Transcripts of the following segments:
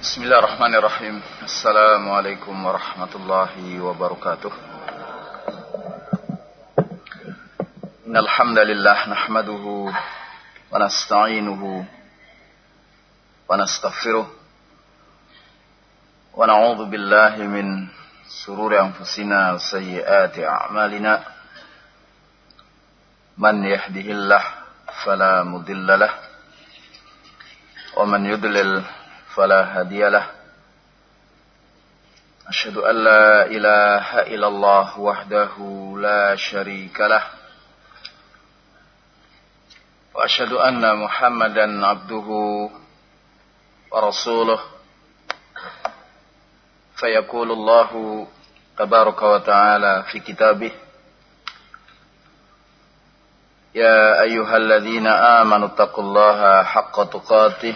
بسم الله الرحمن الرحيم السلام عليكم ورحمة الله وبركاته إن الحمد لله نحمده ونستعينه ونستغفره ونعوذ بالله من سرور أنفسنا وسيئات أعمالنا من يهده الله فلا مضل له ومن يضلل فلا هادي له. أشهد أن لا إله إلا الله وحده لا شريك له. وأشهد أن محمدا عبده ورسوله. فيقول الله تبارك وتعالى في كتابه يا أيها الذين آمنوا اتقوا الله حق تقاته.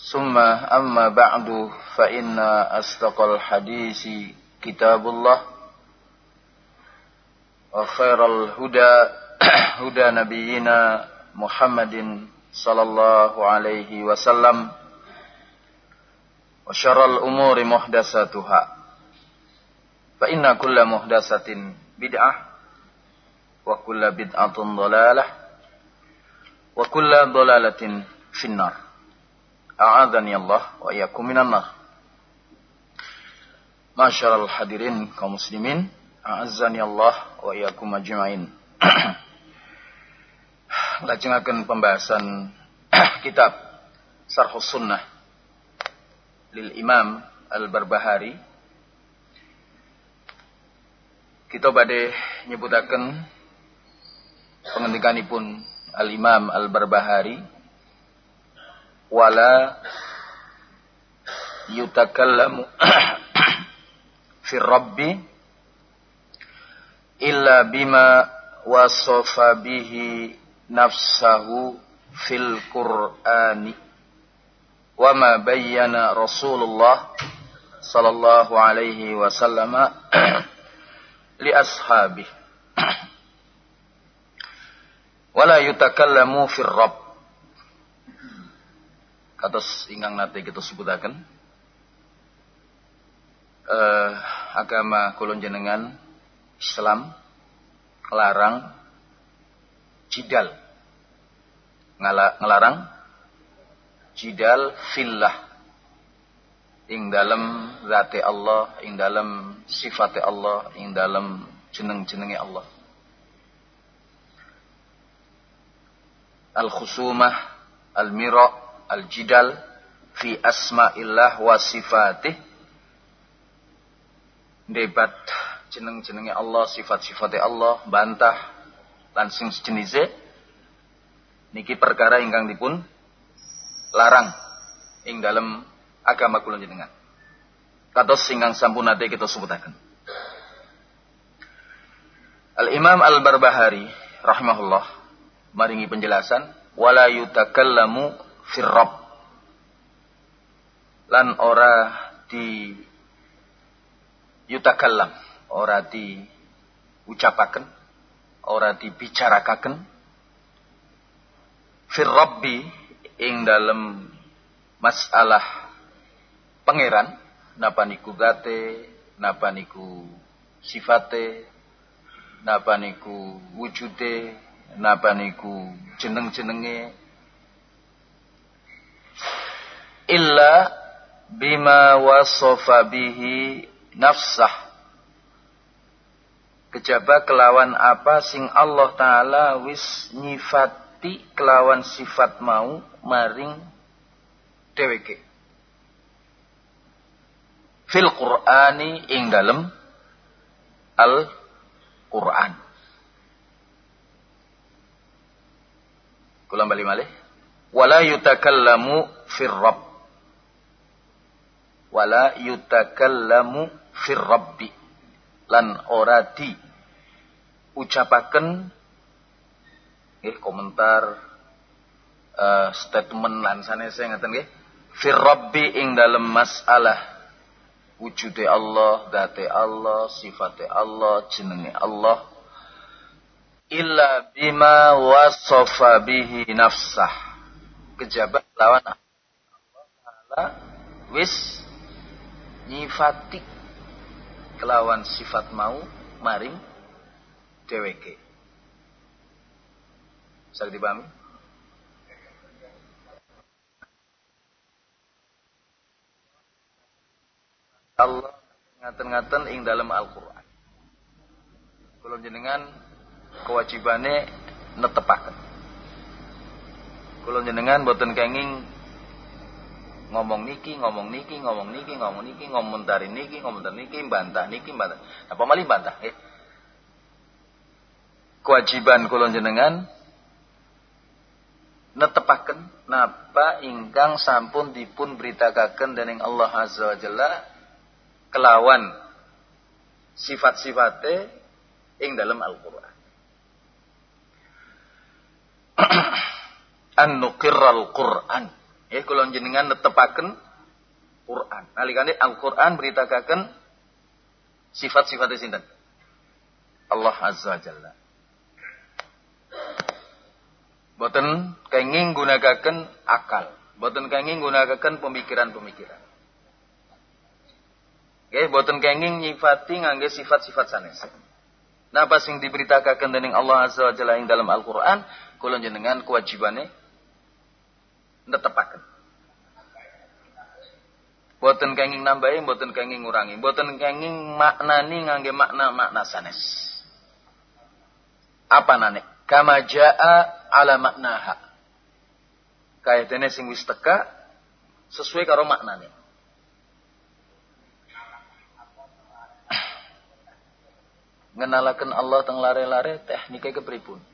ثم أما بعد فإن أصدق الحديث كتاب الله وخير الهدى هدى نبينا محمد صلى الله عليه وسلم وشر الأمور محدثاتها. فإن كل محدثة بدعة وكل بدعة ضلالة وكل ضلالة في النار. A'adhani Allah wa iyyakum minan nar. Masyarul hadirin kaum muslimin, a'azzani Allah wa iyyakum ajmain. Lajengaken pembahasan kitab Sarhus Sunnah lil Imam Al-Barbahari. Kita badhe nyebutaken pengendikanipun Al-Imam Al-Barbahari wala yutakallamu fi rabbi illa bima wasafa bihi nafsahu fil qur'ani wa ma bayyana rasulullah sallallahu alaihi wasallam li ashabihi wala yutakallamu fi rabb kados ingkang nate kita sebutaken eh, agama kulon jenengan Islam larang jidal. Ngala, ngelarang jidal fillah. Ing dalam zati Allah ing dalam sifat Allah ing dalam jeneng-jenenge Allah. Al khusumah al mira al-jidal fi asma'illah wa sifatih. Debat jeneng-jenenge Allah sifat-sifatnya Allah bantah lan sing sejenise niki perkara ingkang dipun larang ing dalam agama kula jenengan kados ingkang sampun nate kita sebutaken. Al-Imam Al-Barbahari rahimahullah maringi penjelasan wala yutakallamu firrob lan ora di yutakallam ora di ucapaken ora dibicarakan firrobbi ing dalam masalah pangeran napa niku gate napa niku sifate napa niku wujude napa jeneng-jenenge illa bima wasofa bihi nafsah. Kejaba kelawan apa sing Allah taala wis nyifati kelawan sifat mau maring dheweke. Fil qur'ani ing dalem al Quran Kula bali malih. Wala yutakallamu fir rabb wala yutakallamu fir rabbi. Lan ora di ucapaken nggih komentar uh, statement lan sanese ngaten nggih. Fir rabbi ing dalem masalah wujude Allah, date Allah, sifate Allah, jenenge Allah. Illa bima wasofa bihi nafsah. Kejabat lawan Allah wis nyifati kelawan sifat mau maring dheweke. Bisa dipahami? Allah ngaten-ngaten ing dalam Al-Qur'an. Kula jenengan kewajibane netepaken. Kula jenengan boten kenging ngomong niki, ngomong niki, ngomong niki, ngomong niki, ngomentari niki, ngomentari niki, bantah niki, bantah. Apa malih bantah? Eh. Kewajiban kula jenengan netepaken napa ingkang sampun dipun beritakaken dening Allah Azza wa Jalla kelawan sifat-sifate ing dalam Al-Qur'an. An-nuqirral Qur'an Ya kula jenengan netepaken Quran. Nalikane Al-Qur'an beritakaken sifat-sifat sinten? Allah Azza Jalla. Boten kenging gunakaken akal. Boten kenging gunakaken pemikiran-pemikiran. Oke, boten kenging nyifati ngangge sifat-sifat sanes. Napa sing diberitakan dening Allah Azza wa Jalla ing dalam Al-Qur'an, kula jenengan kewajibane netepaken. Boten kenging nambahi, boten kenging ngurangi, boten kenging maknani ngangge makna-makna sanes. Apa nane? Kama jaa ala maknaha. Kaya dene sing wis teka sesuai karo maknane. Ngenalaken Allah teng lare-lare tekniknya kepripun?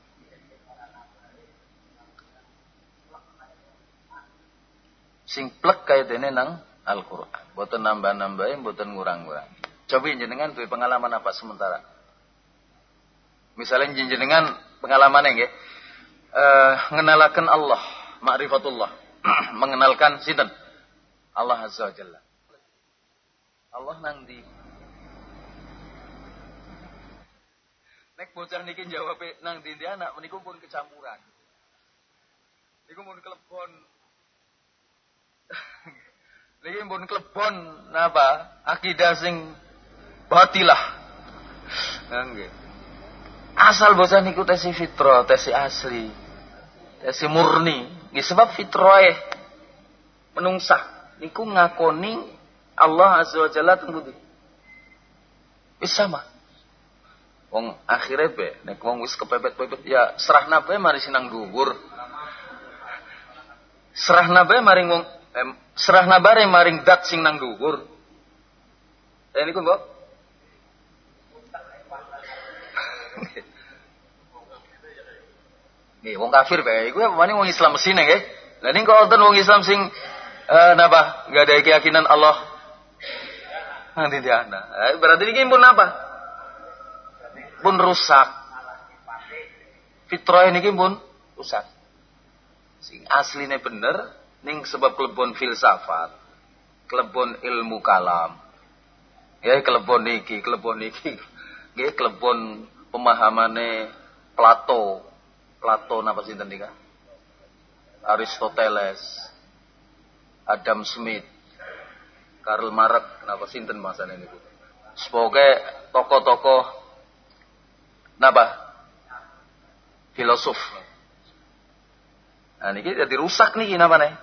Sing plek kaya dene nang Al-Qur'an. Boten nambah-nambahin, boten ngurang-ngurang. Coba jenengan duwe pengalaman apa sementara? Misalnya jenengan pengalaman nggih eh ngenalaken Allah, ma'rifatullah. Mengenalkan sinten? Allah Azza wa Jalla. Allah nang di Nek bocah niki jawab nang di anak meniku pun kecampuran. Niku pun kelebon Niki pun klebon napa? Akidah sing batilah. Nggih. Asal bocah niku tesi fitro, tesi asli. Tesi murni. Nggih sebab fitrahe menungsa niku ngakoni Allah Azza wa Jalla teng budi. Wis sama. Wong akhirnya be, nek wong wis kepepet-pepet ya serah bae mari sinang dhuwur. Serah bae maring wong serah nabare maring dat sing nang dhuwur. Eh niku mbok. Nggih, wong kafir bae iku wani wong Islam mesine nggih. Lah kok wonten wong Islam sing uh, napa? Enggak ada keyakinan Allah. Nanti dia nah, berarti ini pun apa? Pun rusak. Fitrah ini pun rusak. Sing aslinya bener, ning sebab kelebon filsafat kelebon ilmu kalam. Ya kelebon niki kelebon niki nggih kelebon pemahamane Plato. Plato napa sinten nika Aristoteles Adam Smith Karl Marx kenapa sinten masane niku? Sebagai tokoh-tokoh napa? Filosof. Nah niki jadi rusak nih napa nih?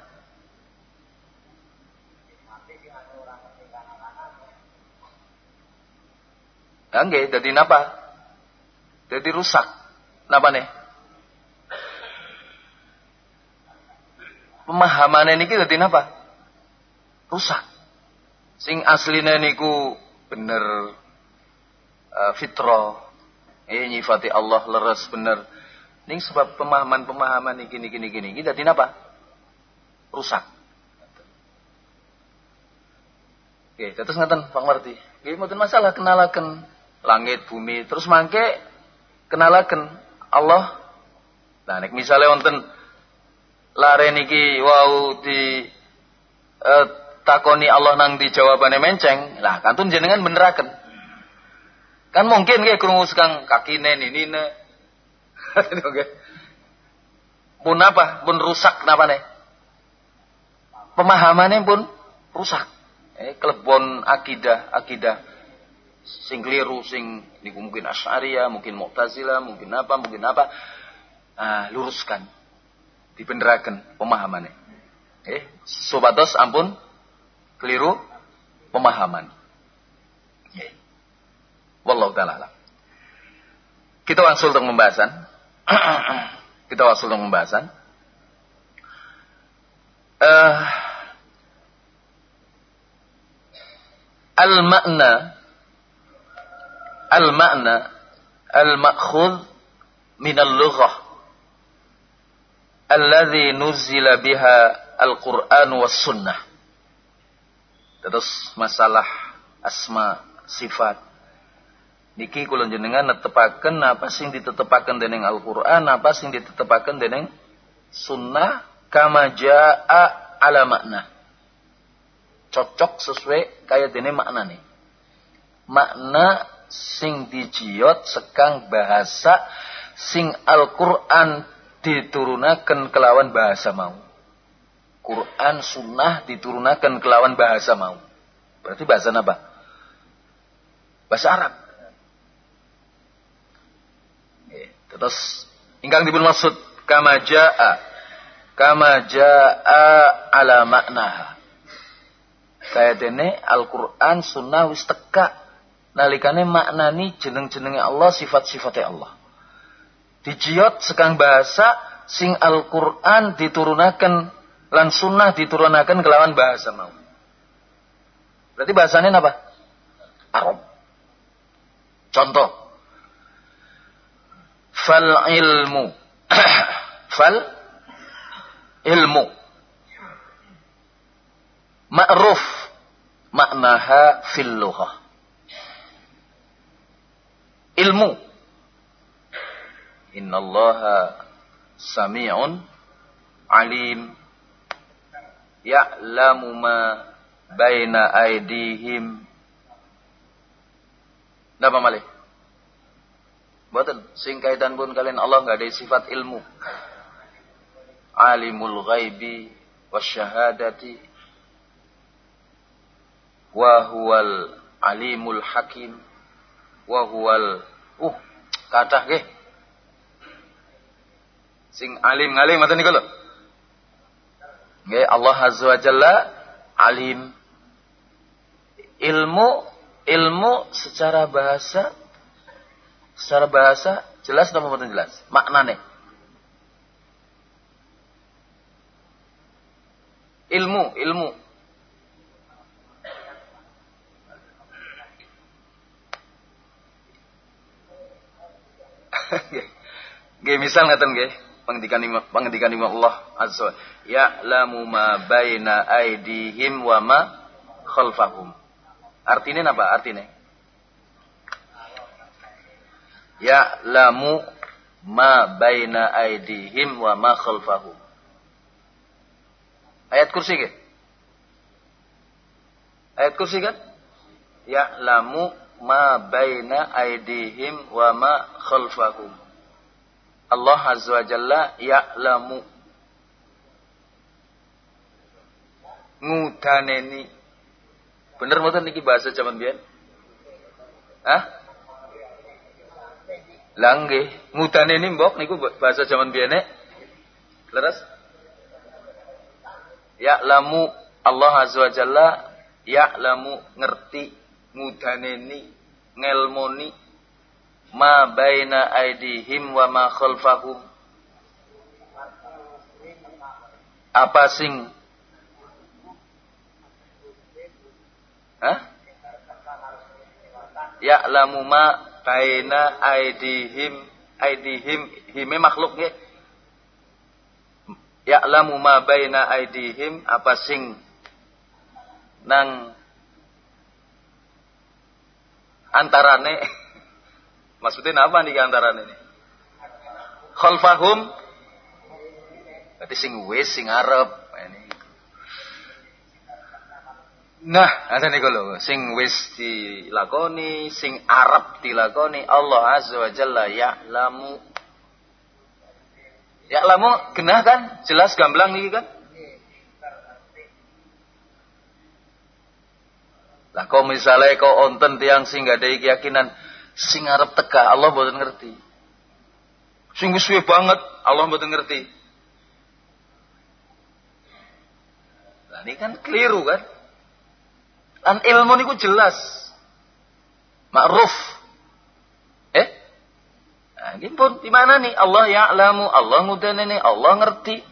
Nggih, dadi napa? Dadi rusak. Napa nih? Pemahaman ini dadi napa? Rusak. Sing asline niku bener uh, fitrah. Eh nyifati Allah leres bener. Ning sebab pemahaman-pemahaman iki niki niki niki dadi napa? Rusak. Oke, terus ngaten Pak Marti. Nggih mboten masalah kenalaken langit, bumi, terus mangke kenalaken Allah. Nah, nek misale wonten lare niki wau di uh, takoni Allah nang di jawabane menceng, lah kantun jenengan beneraken. Kan mungkin nggih krungu sekang kakine ninine. Pun apa? Pun rusak napa nih? Pemahamannya pun rusak. Eh, kelebon akidah, akidah sing keliru sing niku mungkin Asy'ariyah, mungkin Mu'tazilah, mungkin apa, mungkin apa. Ah, luruskan. Dibenderaken pemahamannya. Eh, sobatos ampun keliru pemahaman. Eh. Wallahu taala Kita langsung untuk pembahasan. Kita langsung untuk pembahasan. Uh, al-makna al-makna al-ma'khudh min al-lughah alladhi nuzila biha al-Qur'an was sunnah. Terus masalah asma sifat. Niki kula jenengan netepaken apa sing ditetepaken dening Al-Qur'an, apa sing ditetepaken dening sunnah kama jaa ala makna. Cocok sesuai kaya dene makna nih. Makna sing dijiot sekang bahasa sing Al-Qur'an diturunakan kelawan bahasa mau. Quran sunnah diturunakan kelawan bahasa mau. Berarti bahasa apa? Bahasa Arab. Terus ingkang dipun maksud kama jaa kama jaa ala makna. Kaya dene Al-Qur'an sunnah wis teka nalikane maknani jeneng-jenenge Allah, sifat-sifatnya Allah. Dijiot sekang bahasa sing Al-Qur'an diturunakan lan sunnah diturunakan kelawan bahasa mau. Berarti bahasanya apa? Arab. Contoh. Fal ilmu. Fal ilmu. Ma'ruf maknaha fil lughah ilmu. Innallaha sami'un alim ya'lamu ma baina aidihim Napa malih? Boten, sing kaitan pun kalian Allah nggak ada sifat ilmu. Alimul ghaibi wasyahadati wa huwal alimul hakim wa huwal uh kathah nggih. Sing alim ngalim ngoten niku lho. Nggih Allah azza wa jalla alim. Ilmu ilmu secara bahasa secara bahasa jelas atau mboten jelas? Maknane. Ilmu ilmu Nggih misal ngaten nggih pengendikan pengendikan Allah azza ya'lamu ma baina aidihim wa ma khalfahum. Artinya apa? Artinya ya'lamu ma baina aidihim wa ma khalfahum. Ayat kursi ke? Ayat kursi kan? Ya'lamu ma baina aidihim wa ma khalfahum. Allah Azza wa Jalla ya'lamu ngudaneni bener mboten niki bahasa zaman biyen Hah? Lah nggih, ngudaneni mbok niku bahasa zaman biyen Leres? Ya'lamu Allah Azza wa Jalla ya'lamu ngerti ngudaneni ngelmoni ma baina aidihim wa ma khalfahum apa sing Hah? Ya'lamu ma baina aidihim aidihim hime makhluk nggih. Ya'lamu ma baina aidihim apa sing nang antarane maksudnya apa nih antarane ini khalfahum. Berarti sing wis sing arep ini. Nah ada nih kalau sing wis dilakoni sing arep dilakoni Allah azza wa jalla ya'lamu. Ya'lamu genah kan? Jelas gamblang nih kan Lah kau misalnya kau onten tiang sing gak ada keyakinan sing arep teka Allah mboten ngerti. Sing suwe banget Allah mboten ngerti. Lah ini kan keliru kan? Lan ilmu niku jelas. Ma'ruf. Eh? Nah, ini pun di mana nih? Allah ya'lamu, Allah ngudene Allah ngerti.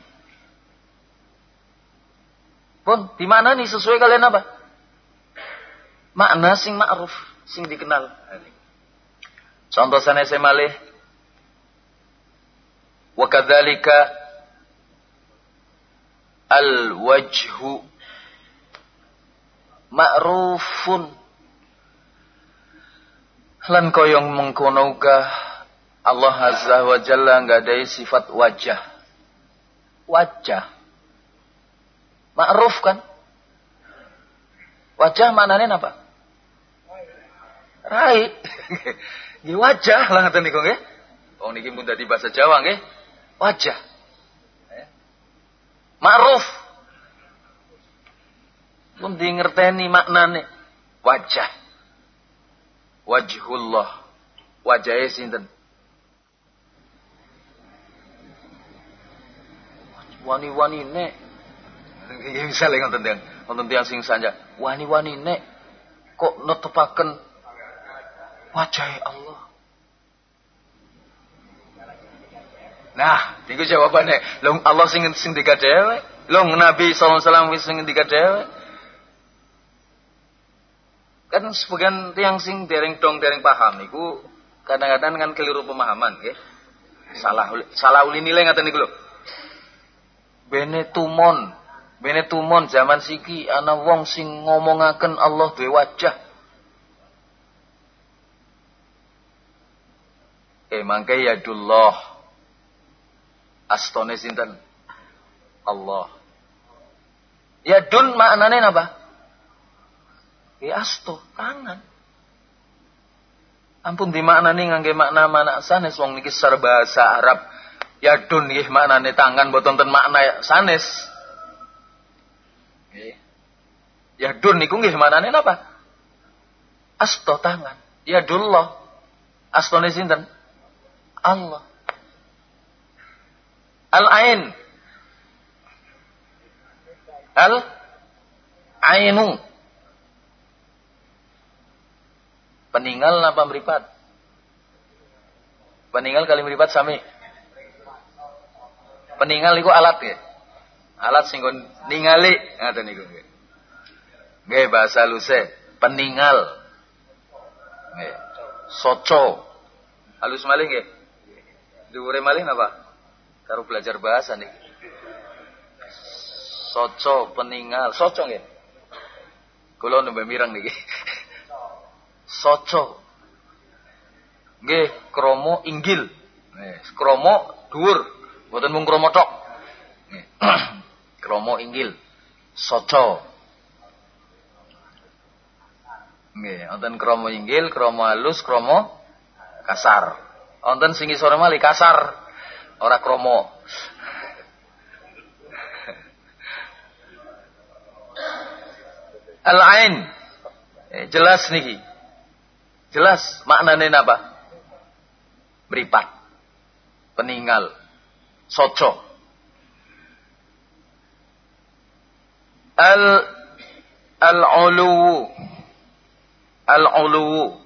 Pun di mana nih sesuai kalian apa? Makna sing ma'ruf, sing dikenal. Contoh sana saya malih. Wa al-wajhu ma'rufun lan koyong mengkono Allah Azza wa Jalla ada sifat wajah. Wajah. Ma'ruf kan? Wajah maknanya apa? Rai. Nggih wajah lah ngoten niku nggih. Wong niki pun dadi bahasa Jawa nggih. Wajah. Ma'ruf. Pun di ngerteni maknane wajah. Wajhullah. Wajahe sinten? Wani-wani nek. Misalnya ngoten tiang, ngoten tiang sing sanja. Wani-wani nek kok netepaken wajah Allah. Nah, itu jawabannya. Long Allah sing sing tiga long Nabi wasallam sing tiga dewe. Kan sebagian tiang sing dereng dong dereng paham niku kadang-kadang kan keliru pemahaman nggih. Salah salah uli nilai ngaten niku lho. Bene tumon, bene tumon zaman siki ana wong sing ngomongaken Allah duwe wajah. Eh mangke yadullah. Astone sinten? Allah. Yadun maknane napa? Ya asto, tangan. Ampun di maknane ngangge makna mana sanes wong niki secara bahasa Arab. Yadun nggih maknane tangan boten ten makna sanes. Nggih. Yadun niku nggih maknane napa? Asto tangan. Yadullah. Astone sinten? Allah. Al-ain. Al-ainu. Peninggal apa meripat? Peninggal kali meripat sami. Peninggal itu alat ya. Alat sing ningali ngaten niku nggih. Bahasa luse, peninggal. Nggih. Soco. Halus malih nggih. Dhuwure malih napa? Karo belajar bahasa nih. Soco peninggal, soco nggih. Kula nembe mirang niki. Soco. Nggih, kromo inggil. Nih, kromo dhuwur, mboten mung kromo tok. Nggih. kromo inggil. Soco. Nggih, wonten kromo inggil, kromo halus, kromo kasar. Onten singi sore mali kasar, ora kromo. Al-ain. Eh, jelas niki. Jelas maknane napa? Beripat. Peninggal. Soco. Al al-ulu. Al-ulu.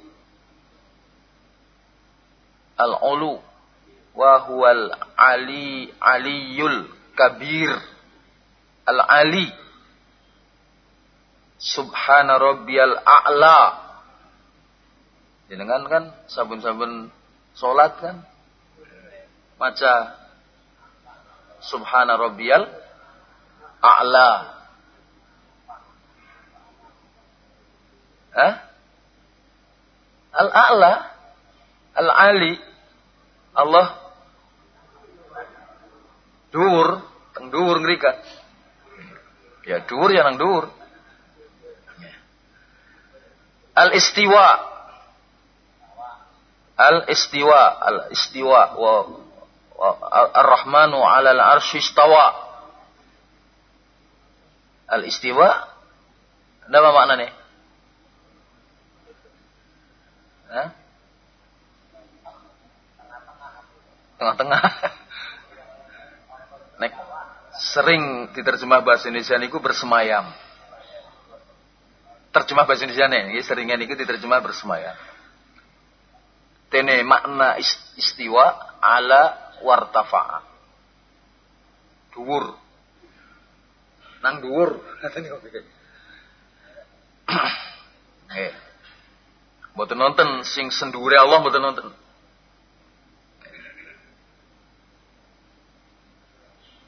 Al-ulu. Wa huwal ali aliyul kabir. Al-ali. Subhana rabbiyal a'la. Jenengan kan sabun-sabun salat kan? Maca subhana rabbiyal a'la. Hah? Al-a'la Al-ali Allah Dur, teng dur ngerika. Ya dur ya nang dur. Al-istiwa. Al-istiwa, al-istiwa wa, wa ar-rahmanu 'ala al-'arsy istawa. Al-istiwa apa maknanya? Hah? Tengah-tengah. Nek sering diterjemah bahasa Indonesia niku bersemayam. Terjemah bahasa Indonesia nih, seringnya niku diterjemah bersemayam. Tene makna istiwa ala wartafa'a. Dhuwur. Nang iki. Eh. Mboten nonton sing sendure Allah mboten nonton.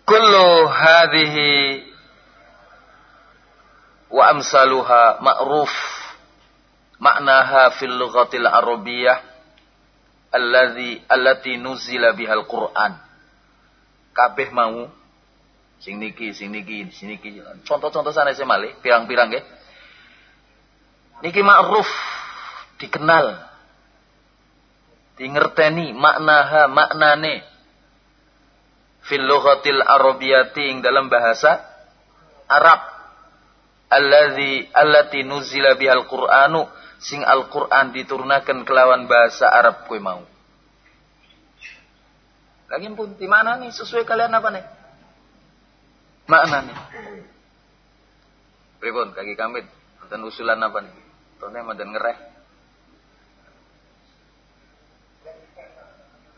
Kullu hadhihi wa amsaluha ma'ruf maknaha fil lughatil arabiyyah alladhi allati nuzila bihal Qur'an kabeh mau. Sing niki sing niki sing niki. Contoh-contoh sana saya malih pirang-pirang nggih niki ma'ruf dikenal. Dingerteni maknaha maknane fil lughatil arabiyati ing dalam bahasa Arab. Alladzi allati nuzila bihal qur'anu sing Al-Qur'an diturunkan kelawan bahasa Arab kowe mau. Lagi pun di mana nih? Sesuai kalian apa nih? Makna nih. Pripun kaki kamit? Dan usulan apa nih? Tone dan ngereh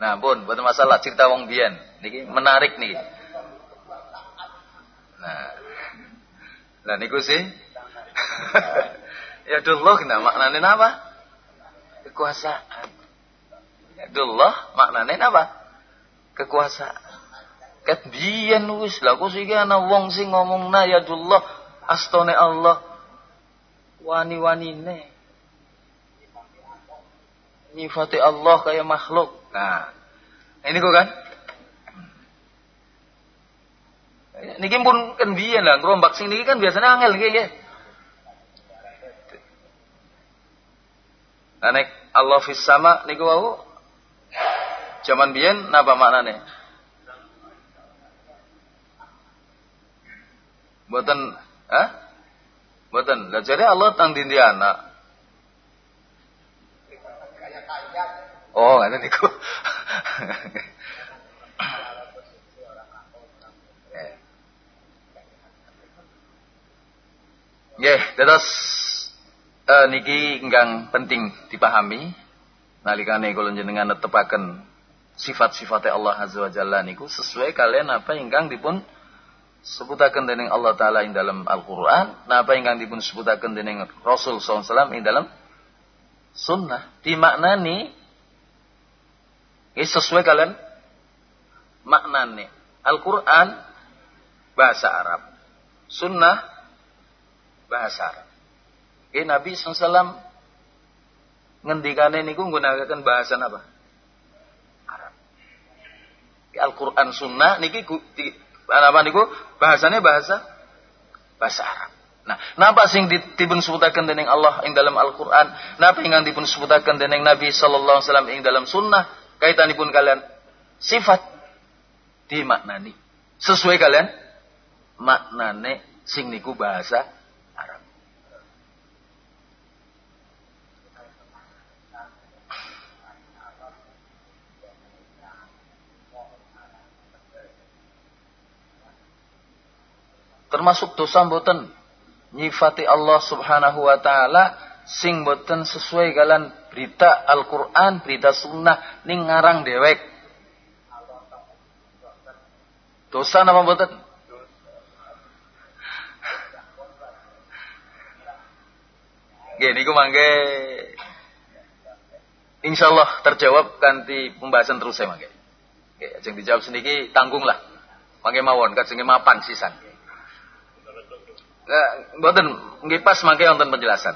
Nah, pun, buat masalah cerita wong biyen. Niki menarik nih. Nah. Lah niku sih. ya Allah kena maknane apa? Kekuasaan. Ya Allah maknane apa? Kekuasaan. Ket biyen wis lah kok iki ana wong sing ngomongna ya Allah astone Allah wani-wanine nyifati Allah kayak makhluk. Nah, ini kok kan? Niki pun kan lah, ngerombak sing kan biasanya angel nggih nggih. Nah, nek Allah fis sama niku wau zaman biyen napa maknane? Mboten, hah? Mboten. Lah jadi Allah tang dindi anak. Oh, ada niku. Ya, terus uh, niki ingkang penting dipahami nalikane kula jenengan netepaken sifat-sifat Allah Azza wa Jalla niku sesuai kalian apa ingkang dipun sebutaken dening Allah taala ing dalam Al-Qur'an, napa ingkang dipun sebutaken dening Rasul SAW ing dalam sunnah dimaknani ini sesuai kalian maknanya. Al-Quran bahasa Arab. Sunnah bahasa Arab. Ini Nabi SAW ngendikane niku menggunakan bahasa apa? Arab. Al-Quran Sunnah niki apa niku bahasanya bahasa bahasa Arab. Nah, napa sing dipun sebutaken dening Allah ing dalam Al-Qur'an? Napa ingkang dipun sebutaken dening Nabi sallallahu alaihi wasallam ing dalam sunnah? Kaitanipun kalian sifat dimaknani sesuai kalian maknane sing niku bahasa Arab. Termasuk dosa mboten nyifati Allah Subhanahu wa taala sing mboten sesuai kalian Berita Al-Qur'an, berita sunnah ning ngarang dewek. Dosa napa mboten? Nggih niku mangke insyaallah terjawab kanthi pembahasan terus saya mangke. Nggih, ajeng dijawab seniki tanggunglah. Mangke mawon kajenge mapan sisan. Eh, mboten nggih pas mangke wonten penjelasan.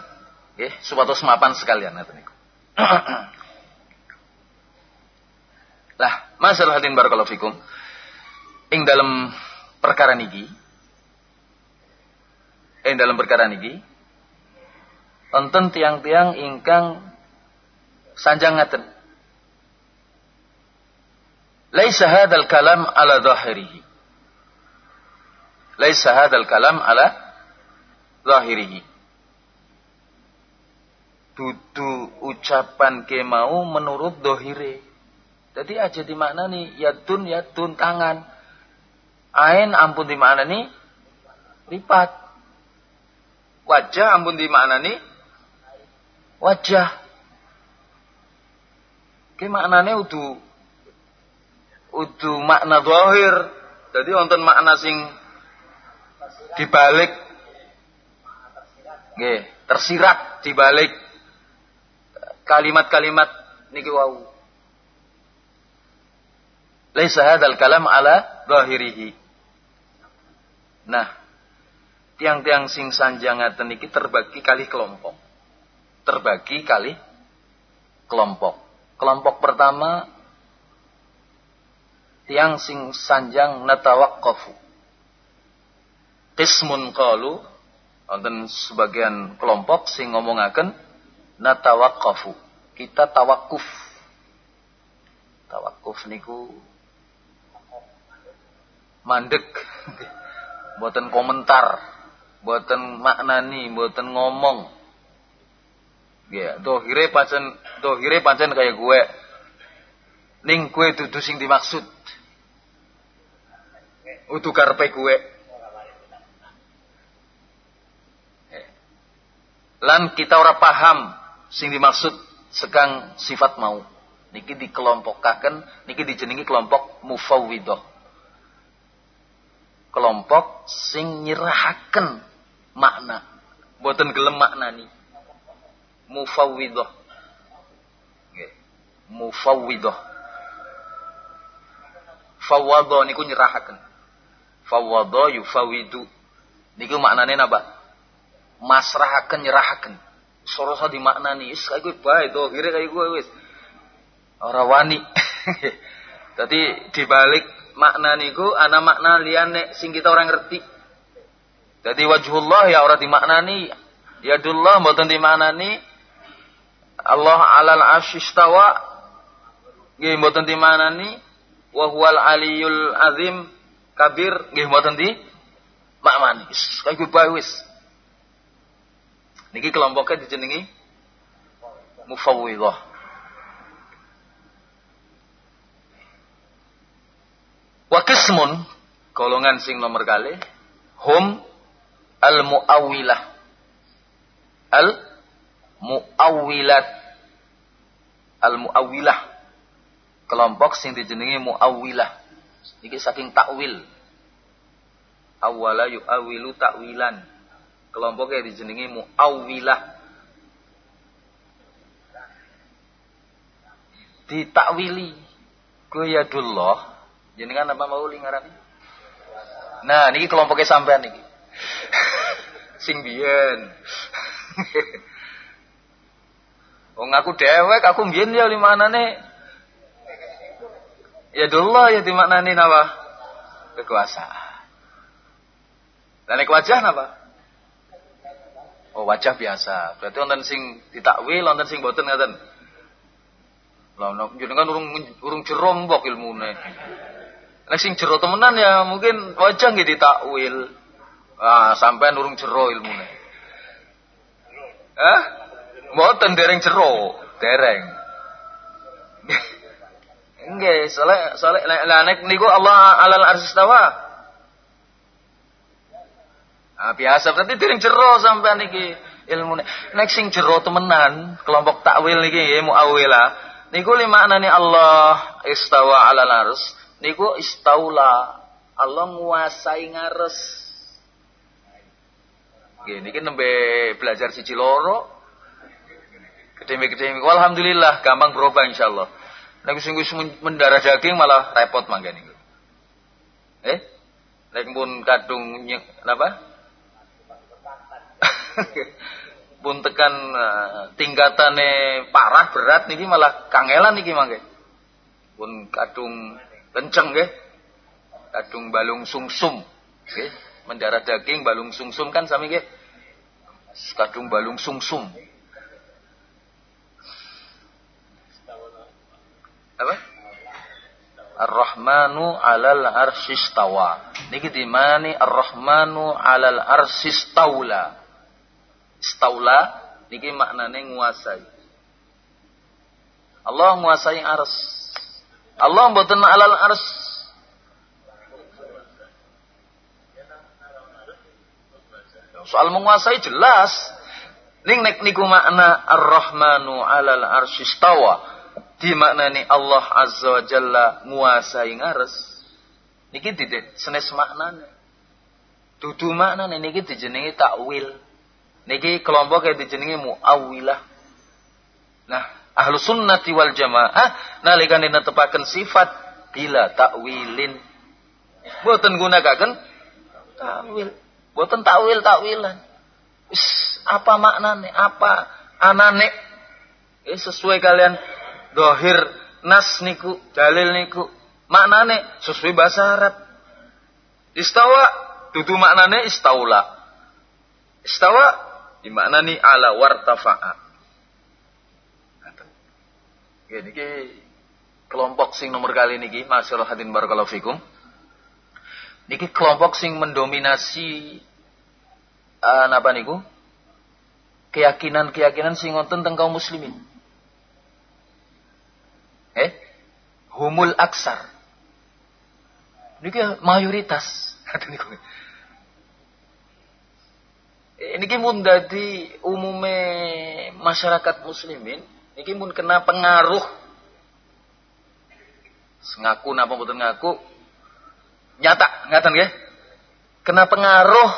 Nggih, supados mapan sekalian ngoten. lah, masalah hadin barakallahu fikum. Ing dalam perkara niki ing dalam perkara niki wonten tiang-tiang ingkang sanjang ngaten. Laisa hadzal kalam ala zahirihi. Laisa hadzal kalam ala zahirihi. Dudu ucapan ke mau menurut dohire. Jadi aja di mana nih yadun yadun tangan. Ain ampun di mana nih lipat. Wajah ampun di mana nih wajah. Ki maknane udu udu makna zahir. Jadi wonten makna sing dibalik nggih, tersirat dibalik kalimat-kalimat niki wau. Laisa hadzal kalam ala zahirihi. Nah, tiang-tiang sing sanjangaten niki terbagi kali kelompok terbagi kali kelompok. Kelompok pertama tiang sing sanjang natawaqqafu. Qismun qalu wonten sebagian kelompok sing ngomongaken natawaqqafu. Kita tawakuf. Tawakuf niku mandek. Buatan komentar, buatan maknani, buatan ngomong, Ya, dohire pancen dohire pancen kayak gue. Ning gue dudu sing dimaksud. Utu karpe gue. Lan kita ora paham sing dimaksud sekang sifat mau. Niki dikelompokaken, niki dijenengi kelompok mufawwidah. Kelompok sing nyerahaken makna. Boten gelem maknani mufawwidah. Nggih. Mufawwidah. Fawwadha niku nyerahaken. Fawwadha yufawidu. Niku maknane napa? Masrahaken nyerahaken. Sorosa dimaknani, wis kaya kowe bae to, kira kaya kowe wis. Ora wani. Dadi dibalik makna niku ana makna liyane sing kita orang ngerti. Jadi wajhullah ya ora dimaknani, yadullah mboten dimaknani, Allah alal asyistawa nggih mboten di mana nih wa huwal aliyul azim. Kabir. Nggih mboten di makmani wis kaya bae wis niki kelompoknya dijenengi mufawwidhah. Wa qismun golongan sing nomor kali hum al muawilah al muawwilat al muawwilah kelompok sing dijenengi muawwilah. Iki saking takwil. Awwala yu'awilu takwilan kelompoknya dijenengi muawwilah ditakwili. Kuyadullah jenengan apa mau lingaran nah niki kelompoknya sampean niki. Sing biyen. Wong aku dewek, aku mbiyen ya limanane Ya dulu ya dimaknani napa? Kekuasaan. Dan nek wajah napa? Oh wajah biasa. Berarti wonten sing ditakwil, wonten sing boten ngaten. Lah jenengan urung urung jero mbok ilmune. Nek sing jero temenan ya mungkin wajah nggih ditakwil. Ah, sampean urung jero ilmune. Hah? Mboten dereng jero, dereng. Nggih, soalnya soalnya nek niku Allah alal arsistawa. Ah biasa berarti dereng jero sampean iki. ilmu nek sing jero temenan kelompok takwil niki nggih muawwilah niku li maknane Allah istawa ala ars niku istaula Allah nguasai ngares nggih niki nembe belajar siji loro Kedemi-kedemi. Alhamdulillah gampang berubah insyaallah. Nek sing wis mendarah daging malah repot mangga niku. Eh? Nek pun kadung napa? pun tekan uh, tingkatane parah berat niki malah kangelan niki mangke. Pun kadung kenceng nggih. Kadung balung sungsum nggih. Mendarah daging balung sungsum kan sami nggih. Kadung balung sungsum. apa? Ar-Rahmanu 'alal arsyistawa. Niki dimani Ar-Rahmanu 'alal arsyistaula. Istaula niki maknane nguasai. Allah menguasai ars. Allah mboten 'alal ars. Soal menguasai jelas. Ning nek niku makna Ar-Rahmanu 'alal arsyistawa dimaknani Allah Azza wa Jalla nguasai ngares niki tidak senes maknane dudu maknane niki dijenengi takwil niki kelompok yang dijenengi muawwilah nah ahlu sunnati wal jamaah nalikane netepaken sifat bila takwilin. Boten gunakaken takwil. Boten takwil takwilan Is, apa maknane? Apa anane? Eh, sesuai kalian dohir nas niku dalil niku. Maknane sesuai bahasa Arab. Istawa dudu maknane istaula. Istawa dimaknani ala wartafa'a. Gini ki kelompok sing nomor kali niki masyaallah hadin barakallahu fikum. Niki kelompok sing mendominasi uh, napa niku? Keyakinan-keyakinan sing wonten tentang kaum muslimin. Eh? Humul aksar. Niki mayoritas ini mun dadi umume masyarakat muslimin niki mun kena pengaruh ngaku napa mboten ngaku nyata ngaten nggih kena pengaruh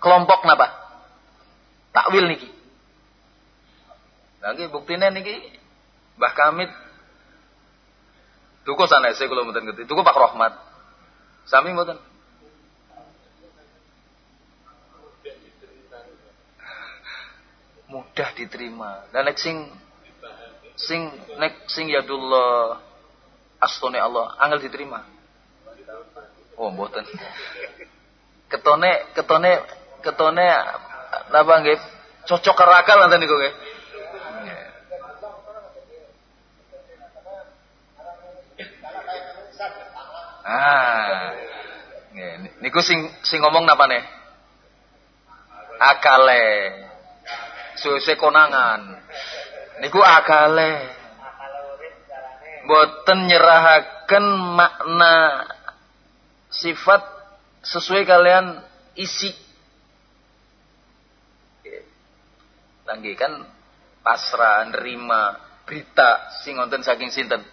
kelompok napa takwil niki lagi buktinya niki Mbah Kamit Tuku saya kalau mboten ngerti. Tuku Pak Rohmat. Sami mboten. Mudah diterima. Dan nek sing sing nek sing ya dullah astone Allah angel diterima. Oh mboten. Ketone ketone ketone napa nggih cocok kerakal nanti niku nggih. Ah. Niku sing sing ngomong nih? Akale. Suwe konangan. Niku akale. Boten nyerahaken makna sifat sesuai kalian isi. Tanggi kan pasrah nerima berita sing wonten saking sinten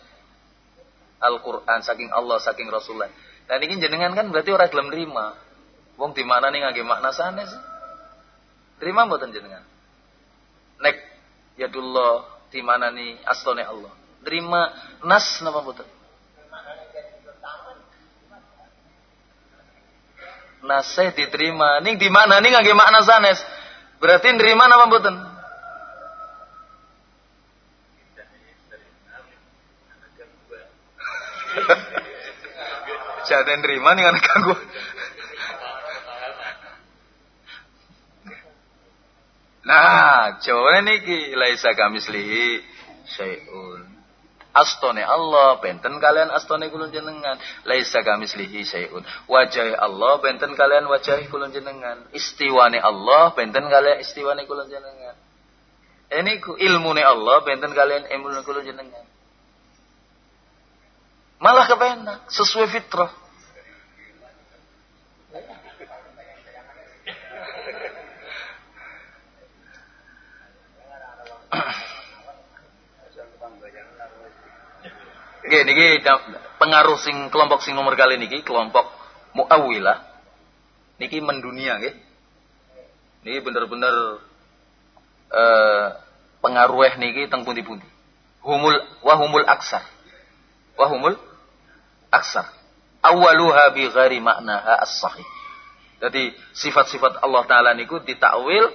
Al-Quran saking Allah saking Rasulullah. Dan ini jenengan kan berarti orang gelem nerima. Wong di mana nih ngagi makna sanes? Terima mboten jenengan? Nek ya dullah di mana nih astone Allah. Terima nas napa mboten? Naseh diterima. Ning di mana nih ngagi makna sanes? Berarti nerima napa mboten? Jangan terima nih anak aku. Nah, jawabannya niki laisa kamislihi syai'un. Astone Allah benten kalian astone kulun jenengan. Laisa kamislihi syai'un. Wajah Allah benten kalian wajah kulun jenengan. Istiwane Allah benten kalian istiwane kulun jenengan. Ini ilmune Allah benten kalian ilmu kulun jenengan. Malah kepenak, sesuai fitrah. Nggih niki pengaruh sing kelompok sing nomor kali niki kelompok Muawwilah niki mendunia nggih. Niki bener-bener eh pengaruh niki teng pundi-pundi. Humul wa humul aksar. Wa humul aksar. Awaluha bi ghairi maknaha as-sahih. Jadi sifat-sifat Allah taala niku ditakwil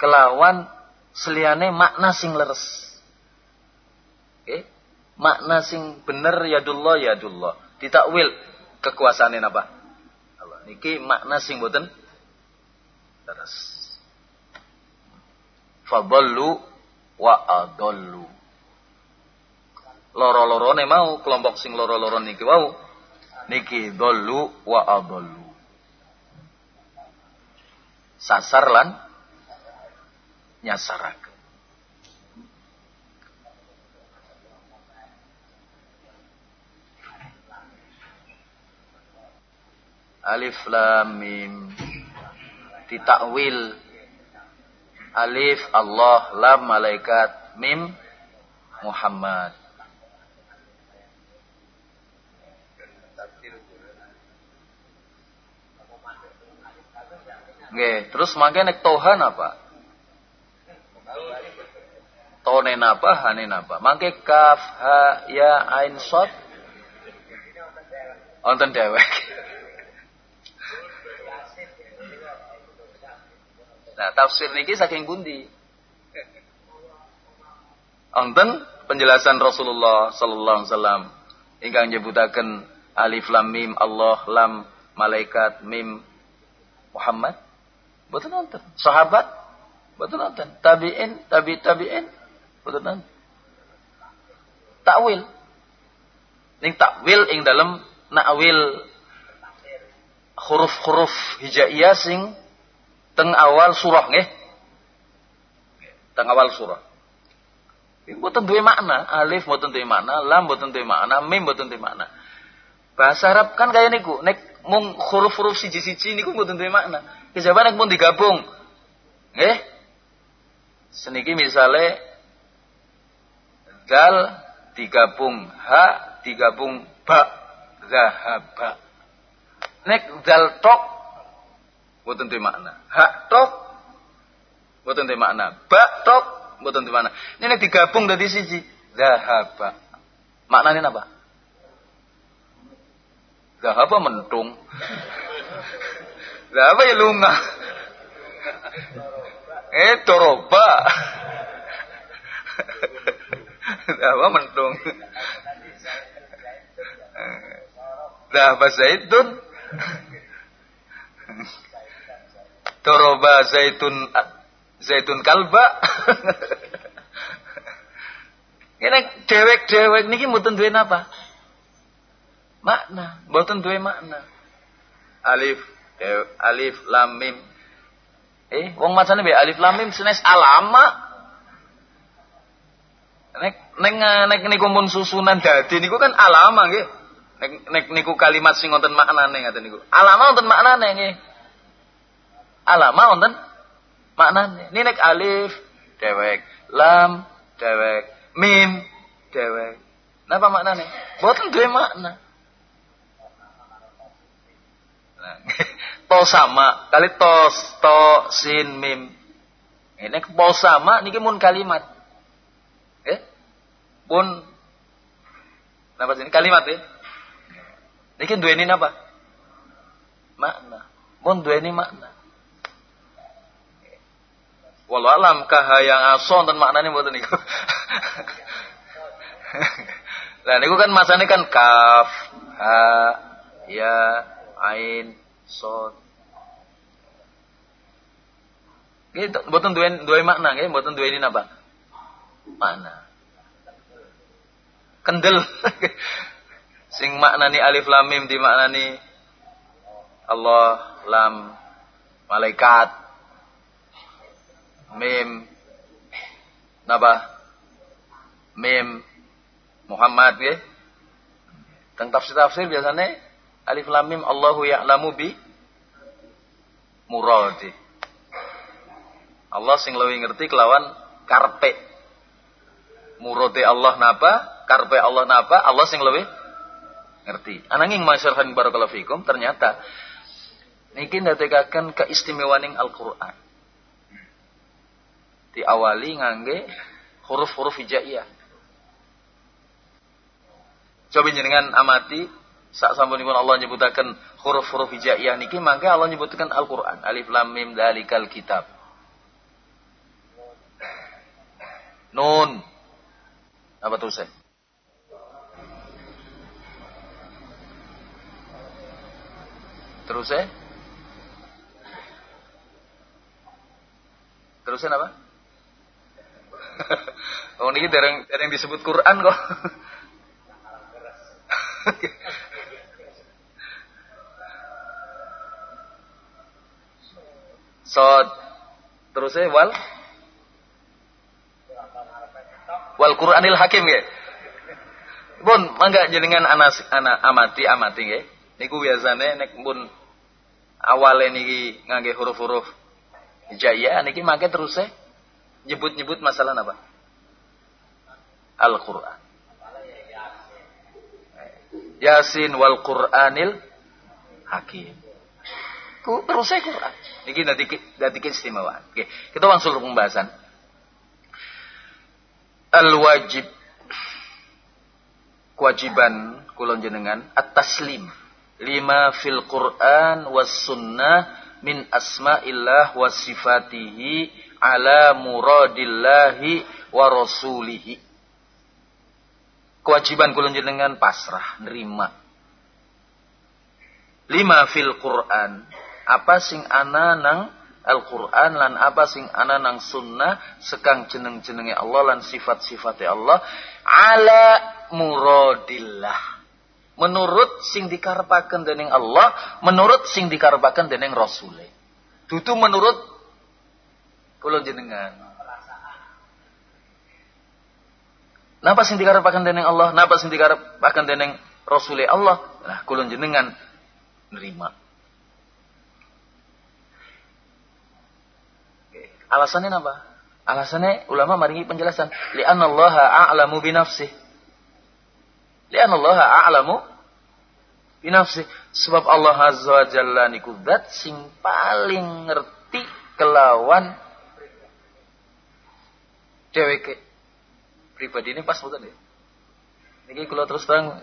kelawan seliane makna sing leres. Oke? Okay? Makna sing bener yadullah yadullah. Ditakwil kekuasaan apa? Niki makna sing boten leres. Fadallu wa adallu. Loro-lorone mau kelompok sing loro-loro niki wau niki dollu wa adallu. Sasar lan. Alif lam mim ditakwil Alif Allah lam malaikat mim Muhammad Nggih, terus mangke nek tohan apa? Tonen apa, hanen apa? Mangke kaf, ha, ya, ain, sod. Onten dewek. Nah, tafsir niki saking bundi. Onten penjelasan Rasulullah sallallahu alaihi wasallam ingkang nyebutaken alif lam mim Allah lam malaikat mim Muhammad Betul nonton. Sahabat, betul nonton. Tabi'in, tabi tabi'in, betul nonton. Takwil. Ning takwil ing dalam nakwil huruf-huruf hijaiyah sing teng awal surah nggih. Teng awal surah. Ini mboten duwe makna, alif mboten duwe makna, lam mboten duwe makna, mim mboten duwe makna. Bahasa Arab kan kaya niku, nek mung huruf-huruf siji-siji niku mboten duwe makna. Kejaban yang pun digabung. Eh? Seniki misalnya dal digabung ha digabung ba zahaba. Nek dal tok boten duwe makna. Ha tok boten duwe makna. Ba tok boten duwe makna. Ini digabung dari siji zahaba. Maknanya apa? Zahaba mentung. Lah apa ya lunga? Eh toroba. apa mentung? Lah apa zaitun? Toroba zaitun zaitun kalba. Ini dewek-dewek niki mboten duwe napa? Makna, mboten duwe makna. Alif alif lam mim. Eh, wong macane be alif lam mim senes alama. Nek nek nek niku mun susunan dadi niku kan alama nggih. Nek nek niku kalimat sing wonten maknane ngaten niku. Alama wonten maknane nggih. Alama wonten maknane. Ini nek alif dewek, lam dewek, mim dewek. Napa maknane? Boten duwe makna. Nah, to sama kali tos to sin mim. Ini po sama niki mun kalimat. Eh? Pun napa ini kalimat eh? Niki dua ini napa? Makna. Mun dua ini makna Walau alam kahayang ason dan maknanya buat niku. Nah niku kan masanya kan kaf, ha, ya, ain, sod. Gitu, mboten duwe duwe makna nggih, mboten duwe ini napa? Makna. Kendel. Sing maknani alif lam mim di maknani Allah lam malaikat mim. Napa? Mim. Muhammad nggih. Teng tafsir-tafsir biasanya alif lam mim Allahu ya'lamu bi muradi. Allah sing luwih ngerti kelawan karpe. Murode Allah napa? karpe Allah napa Allah sing lebih ngerti. Ananging masyarakat barakallahu fikum ternyata niki ndadekaken keistimewaning Al-Qur'an diawali ngangge huruf-huruf hijaiyah. Coba jenengan amati saat sampunipun Allah nyebutaken huruf-huruf hijaiyah niki mangke Allah nyebutkan Al-Qur'an. Alif lam mim dalikal kitab. Nun. Apa tulisnya Terus ya? Terusnya apa? Oh ini dereng dereng disebut Quran kok. Sod. Terusnya wal wal Quranil Hakim ya. Bun, mangga jenengan anak anak amati amati ya. Niku biasane nek pun awale niki ngangge huruf-huruf hijaiyah niki make terus e nyebut-nyebut masalah apa? Al-Qur'an. Yasin wal Qur'anil Hakim. Ku terus e Quran. Niki dadi dadi keistimewaan. Oke, kita langsung ke pembahasan. Al-wajib kewajiban kulon jenengan at-taslim lima fil Quran was sunnah min asma'illah wa sifatihi ala muradillahi wa rasulihi. Kewajiban kula jenengan pasrah nerima. Lima fil Quran. Apa sing ana nang Al-Quran lan apa sing ana nang sunnah sekang jeneng-jenenge Allah lan sifat-sifatnya Allah ala muradillah menurut sing dikarepaken dening Allah, menurut sing dikarepaken dening Rasule. Dudu menurut kula jenengan. Napa sing dikarepaken dening Allah, napa sing dikarepaken dening Rasule Allah? Nah, kula jenengan nerima. Alasannya apa? Alasannya ulama maringi penjelasan. Li'anna Allah a'lamu binafsih. Lian Allah a'lamu binafsi. Sebab Allah Azza wa Jalla niku sing paling ngerti kelawan cewek pribadi ini pas bukan ya? Niki kula terus terang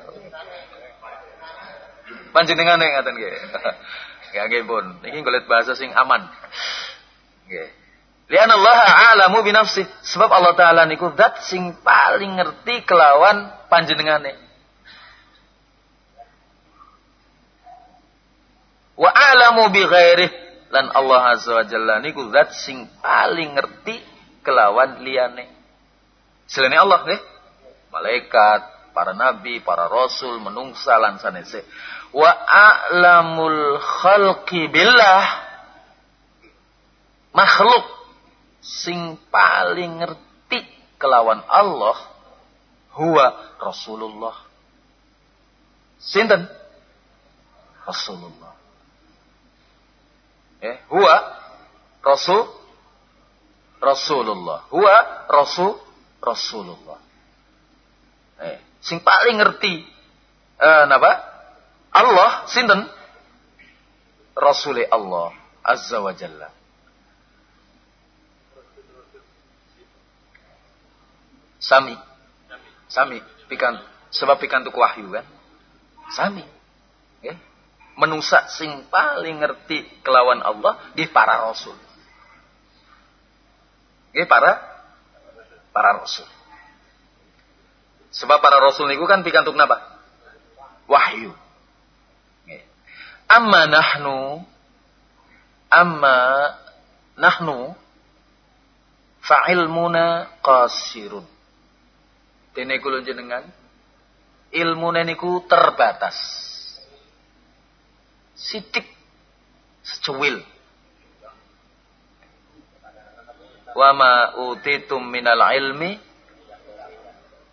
panjenengan ngaten nggih. Nggih nggih pun. Niki golek bahasa sing aman. Nggih. Lian Allah a'lamu binafsi. Sebab Allah Ta'ala niku dat sing paling ngerti kelawan panjenengane. wa alamu bi ghairih lan Allah azza wa jalla niku zat sing paling ngerti kelawan liyane. Selain Allah nggih. Malaikat para nabi para rasul menungsa lan sanese. Wa a'lamul khalqi billah. Makhluk sing paling ngerti kelawan Allah huwa Rasulullah. Sinten? Rasulullah. Ya, huwa rasul Rasulullah. Huwa rasul Rasulullah. Eh, sing paling ngerti eh, napa? Allah sinten? Rasule Allah Azza wa Jalla. Sami. Sami. Pikan, sebab pikantuk wahyu kan? Sami. Ya menusa sing paling ngerti kelawan Allah di para rasul. Di para para rasul. Sebab para rasul niku kan pikantuk napa? Wahyu. Amma nahnu amma nahnu fa'ilmuna qasirun. Dene kula jenengan ilmune niku terbatas sidik secuil wa ma utitum minal ilmi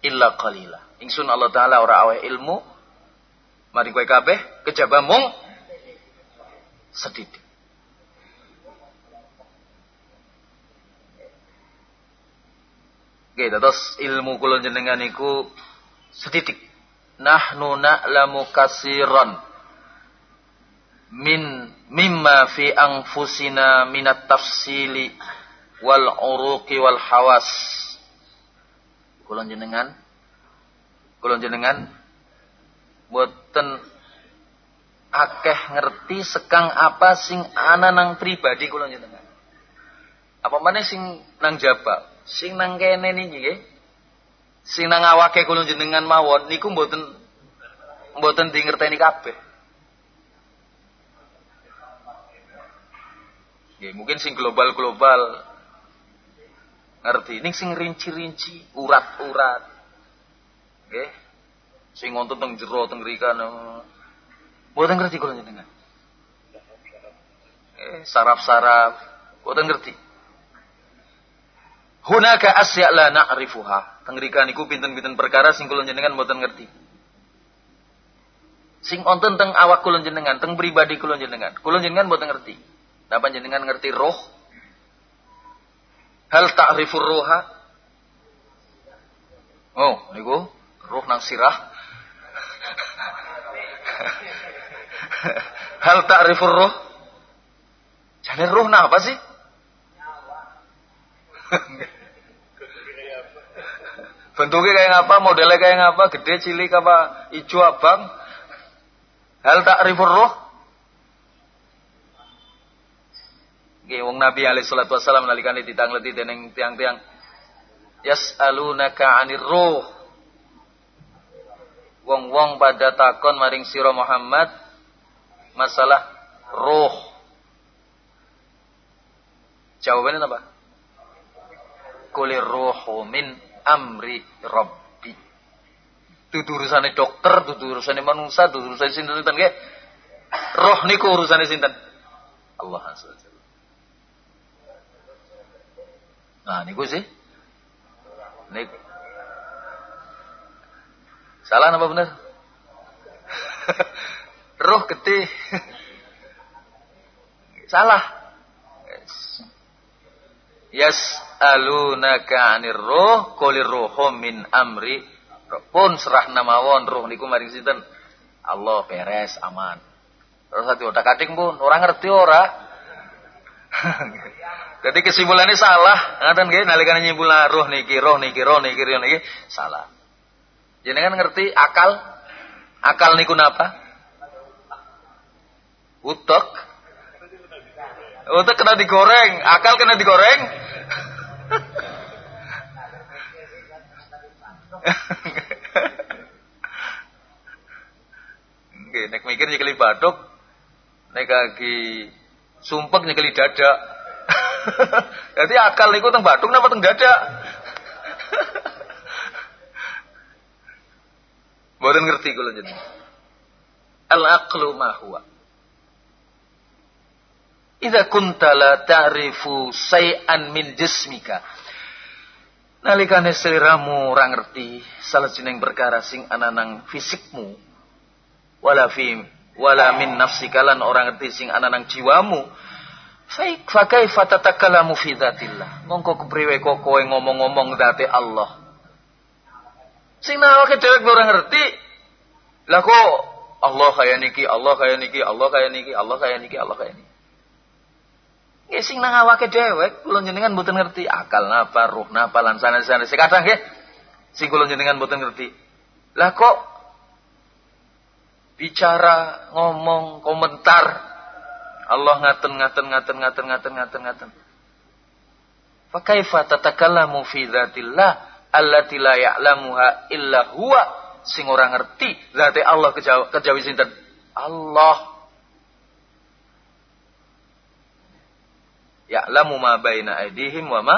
illa qalila ingsun Allah taala ora aweh ilmu mari kowe kabeh kejaba mung sedidik Oke, terus ilmu kula jenengan iku sedidik. Nahnu na'lamu kasiran min mimma fi anfusina minat tafsili wal uruqi wal hawas. Kulon jenengan kulon jenengan boten akeh ngerti sekang apa sing ana nang pribadi kulon jenengan. Apa mana sing nang jaba, sing nang kene niki nggih. Sing nang awake kulon jenengan mawon niku mboten mboten di ngerteni kabeh. Ya, mungkin sing global-global ngerti. Ini sing rinci-rinci, urat-urat. Nggih. Sing ngonten teng jero teng ngrikan. Mboten ngerti kula jenengan. Eh, saraf-saraf, mboten ngerti. Hunaka asya la na'rifuha. Teng ngrikan niku pinten-pinten perkara sing kula jenengan mboten ngerti. Sing wonten teng awak kula jenengan, teng pribadi kula jenengan. Kula jenengan mboten ngerti. Napa jenengan ngerti roh? Hal ta'rifur roha? Oh, niku roh nang sirah. Hal ta'rifur roh? Jadi roh nah apa sih? Bentuknya kayak apa, modelnya kayak apa, gede, cilik apa, hijau, abang. Hal ta'rifur roh? Nggih wong Nabi alaihi salatu wasallam nalikane ditangleti dening tiang-tiang yas'alunaka 'anir ruh. Wong-wong pada takon maring sira Muhammad masalah ruh. Jawabannya apa? Kulir ruhu min amri rabbi. Dudu urusane dokter, dudu urusane manusia, dudu urusane sinten-sinten. Roh niku urusane sinten? Allah azza Nah, niku sih. Nik. Salah apa benar? Roh gede. Salah. Yes. Yas'alunaka 'anir roh qulir ruhu min amri. Pun serah namawon roh niku maring sinten? Allah beres aman. Terus hati otak ating pun orang ngerti ora. Jadi kesimpulannya salah, ngaten nggih nalikane nyimpulna roh niki, roh niki, roh niki, roh niki salah. Jenengan ngerti akal? Akal niku napa? Utek. Utek kena digoreng, akal kena digoreng. Nek mikir nyekeli batuk, nek lagi sumpek nyekeli dada. Jadi akal niku teng Badung napa teng dada? Mboten ngerti kula jenengan. Al aqlu ma huwa. Idza kunta la ta'rifu say'an min jismika. Nalikane seliramu ora ngerti salajenging perkara sing ana nang fisikmu wala fi wala min nafsika lan ngerti sing ana nang jiwamu Faik fakai fatatakallamu fi dzatillah. Mongko kepriwe kok kowe ngomong-ngomong dzate Allah. Sing nawake dhewek ora ngerti. Lah kok Allah kaya niki, Allah kaya niki, Allah kaya niki, Allah kaya niki, Allah kaya niki. Ya sing nang awake dhewek kula jenengan mboten ngerti akal napa, ruh napa lan sanes-sanes. Kadang nggih sing kula jenengan mboten ngerti. Lah kok bicara, ngomong, komentar Allah ngaten ngaten ngaten ngaten ngaten ngaten ngaten. Fa kaifa tatakallamu fi dzatillah allati la ya'lamuha illa huwa sing ora ngerti zate Allah kejawi sinten? Allah. Ya'lamu ma baina aydihim wa ma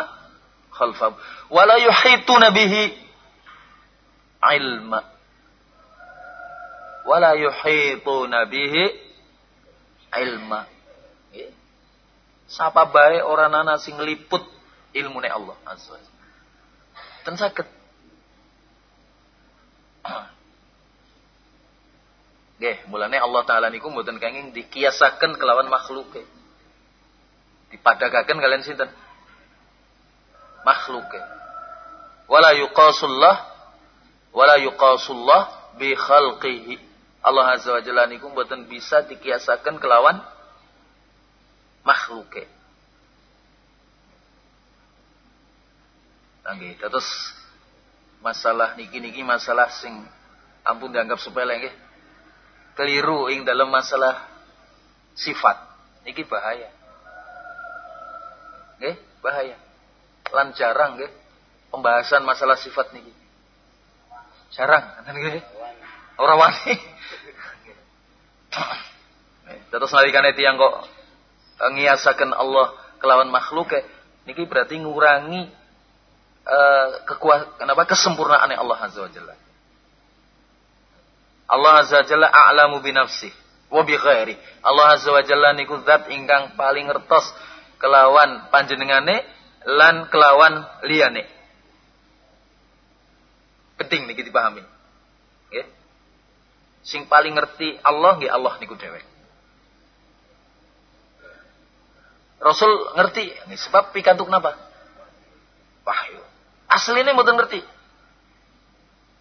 khalfahum wa la yuhituna bihi ilma wa la yuhituna bihi ilma Sapa bae orang nana sing liput ilmu ne Allah azza Dan sakit. Nggih, mulane Allah taala niku mboten kenging dikiasaken kelawan makhluke. Dipadagaken kalian sinten? Makhluke. Wala yuqasullah wala yuqasullah bi khalqihi. Allah Azza wa Jalla niku mboten bisa dikiasaken kelawan makhluke. Nggih, terus masalah niki-niki masalah sing ampun dianggap sepele nggih. Keliru ing dalam masalah sifat. Niki bahaya. Nggih, bahaya. Lan jarang nggih pembahasan masalah sifat niki. Jarang, kan nggih. Ora wani. Terus nalikane tiyang kok ngiasaken Allah kelawan makhluk niki berarti ngurangi uh, kekuat kenapa kesempurnaan Allah Azza wa Jalla. Allah Azza wa Jalla a'lamu bi nafsi wa bi ghairi. Allah Azza wa Jalla niku zat ingkang paling ngertos kelawan panjenengane lan kelawan liyane. Penting niki dipahami. Nggih. Sing paling ngerti Allah nggih Allah niku dhewek. Rasul ngerti, ini sebab pikantuk napa? Wahyu. Aslinya mboten ngerti.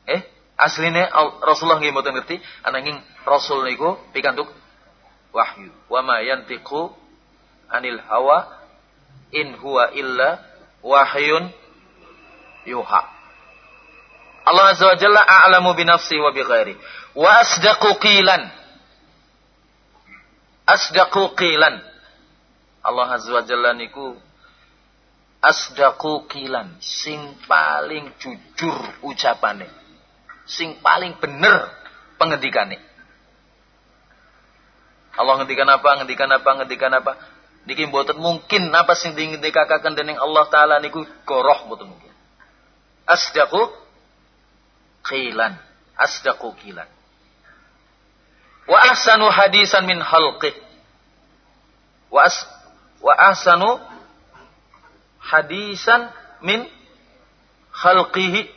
Eh, aslinya Rasulullah nggih mboten ngerti, ananging Rasul niku pikantuk wahyu. Wa ma yantiqu anil hawa in huwa illa wahyun yuha. Allah Azza wa Jalla a'lamu bi nafsi wa bi ghairi. Wa asdaqu qilan. Asdaqu qilan. Allah Azza wa Jalla niku asdaqu qilan, sing paling jujur ucapane. Sing paling bener pengendikane. Allah ngendikan apa, ngendikan apa, ngendikan apa. Niki mboten mungkin apa sing dingendikaken dening Allah taala niku goroh mboten mungkin. Asdaqu qilan asdaqu qilan wa ahsanu hadisan min halqi wa as wa ahsanu hadisan min khalqihi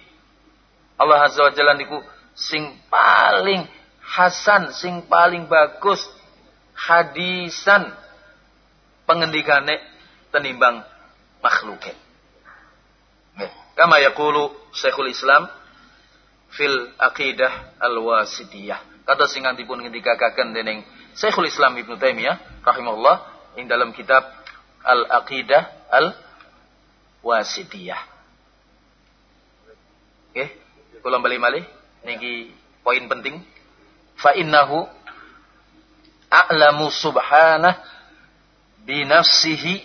Allah azza wa jalla niku sing paling hasan sing paling bagus hadisan pengendikane tenimbang makhluke. Kama yaqulu Syekhul Islam fil aqidah al-wasitiyah. Kata singantipun ngendikakaken dening Syekhul Islam Ibnu Taimiyah rahimahullah ing dalam kitab Al-Aqidah Al-Wasitiyah. Oke, okay. kula bali malih niki poin penting. Fa innahu a'lamu subhanah bi nafsihi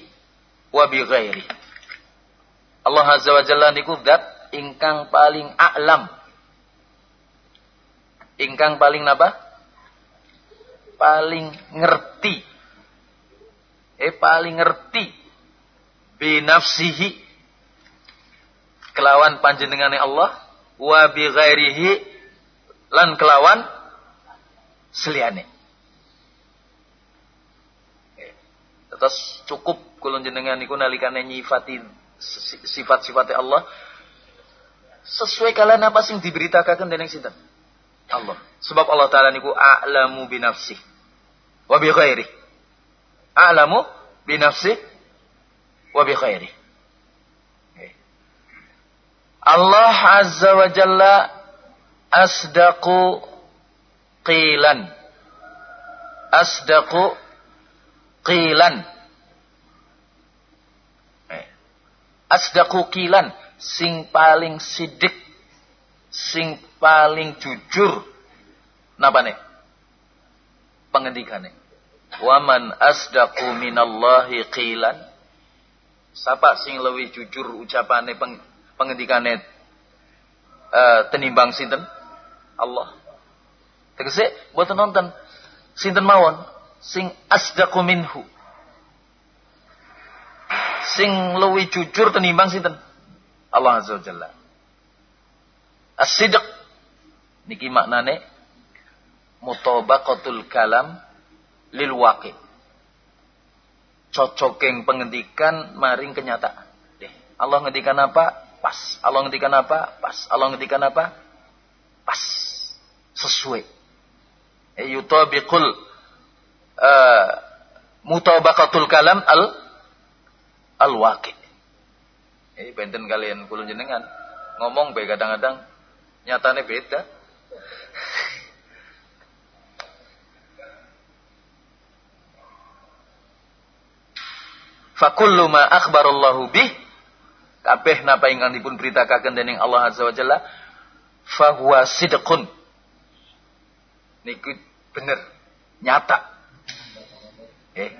wa bi ghairi. Allah Azza wa Jalla niku zat ingkang paling a'lam ingkang paling napa? Paling ngerti. Eh paling ngerti binafsihi kelawan panjenengane Allah wa bi ghairihi lan kelawan seliane. Terus cukup kulon jenengan niku nalikane nyifati sifat-sifat Allah sesuai kalian apa sing diberitakan dening sinten? Allah. Sebab Allah Ta'ala niku a'lamu binafsih. Wa bi khairi. A'lamu binafsih. Wa bi khairi. Allah Azza wa Jalla asdaqu qilan. Asdaqu qilan. Asdaqu qilan. Sing paling sidik sing paling jujur napa nih pengendikane waman asdaqu minallahi qilan. Sapa sing lebih jujur ucapane peng, pengendikane uh, tenimbang sinten? Allah. Tegese buat nonton. Sinten mawon? Sing asdaqu minhu. Sing lebih jujur tenimbang sinten? Allah azza wajalla As-sidq. Niki maknane mutabaqatul kalam lil waqi. Cocokeng pengendikan maring kenyataan. Allah ngendikan apa? Pas. Allah ngendikan apa? Pas. Allah ngendikan apa? Pas. Sesuai. Eh, yutabiqul uh, mutabaqatul kalam al al waqi. Eh benten kalian kulun jenengan ngomong baik kadang-kadang Nyatane beda. Fakullu ma akhbarallahu bih kabeh napa ingkang dipun beritakaken dening Allah Azza wa Jalla fahuwa sidqun. Niku bener, nyata. Eh,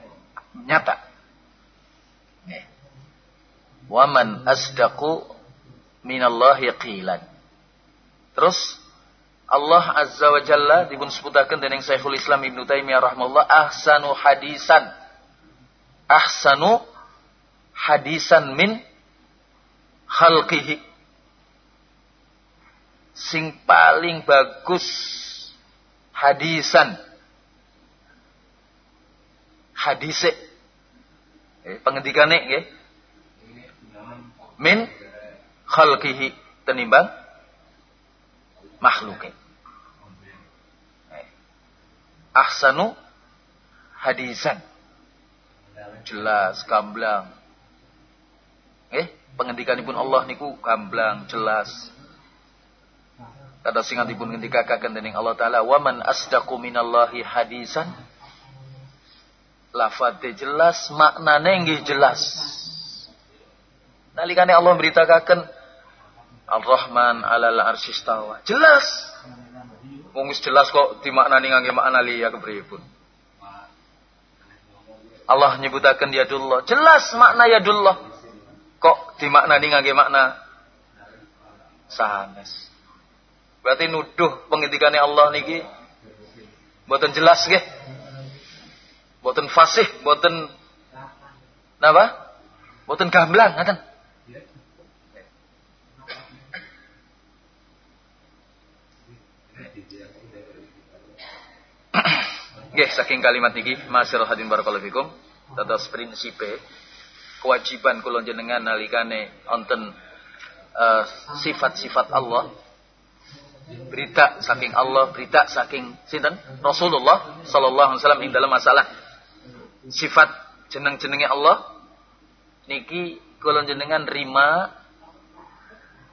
nyata. Eh. Waman asdaqu minallahi qilan. Terus Allah Azza wa Jalla dipun sebutaken dening Syekhul Islam Ibnu Taimiyah rahimahullah ahsanu hadisan ahsanu hadisan min khalqihi. Sing paling bagus hadisan. Hadise. Eh, pengendikane nggih. Min khalqihi tenimbang makhluke. Eh, ahsanu hadisan jelas gamblang. Eh pengendikanipun Allah niku gamblang jelas. Kata singatipun ngendikaken dening Allah taala waman asdaqu minallahi hadisan. Lafadze jelas maknane nggih jelas. Nalikane Allah beritakan Al-Rahman alal arsistawa jelas. Wong jelas kok dimaknani ngangge makna liya kepripun Allah nyebutakan yadullah. Jelas makna yadullah. Kok dimaknani ngangge makna sanes. Berarti nuduh pengintikannya Allah niki mboten jelas nggih. Mboten fasih, mboten napa? Mboten gamblang ngaten. Nggih, saking kalimat niki, masyaallah hadirin barakallahu fikum, dados kewajiban kula jenengan nalikane wonten uh, sifat-sifat Allah berita saking Allah, berita saking sinten? Rasulullah sallallahu alaihi wasallam ing dalam masalah sifat jeneng-jenenge Allah niki kula jenengan rima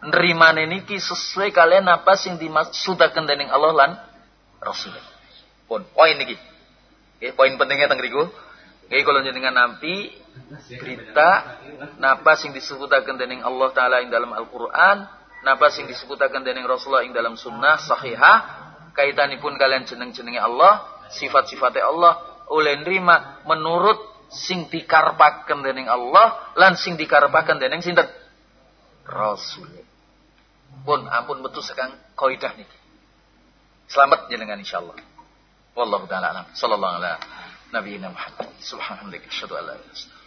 nerimane niki sesuai kalian apa sing dimaksudaken dening Allah lan Rasul. Pun poin niki. Oke, poin pentingnya teng riku. Oke, kalau jenengan nampi berita napa sing disebutaken dening Allah taala ing dalam Al-Qur'an, napa sing disebutaken dening Rasulullah ing dalam sunnah sahihah, kaitanipun kalian jeneng-jenenge Allah, sifat-sifatnya Allah oleh nerima menurut sing dikarepaken dening Allah lan sing dikarepaken dening sinten? Rasul. Pun ampun betul sekang kaidah niki. Selamat jenengan insyaallah. والله تعالى أعلم صلى الله على نبينا محمد. سبحانه الله أشهد أن لا إله إلا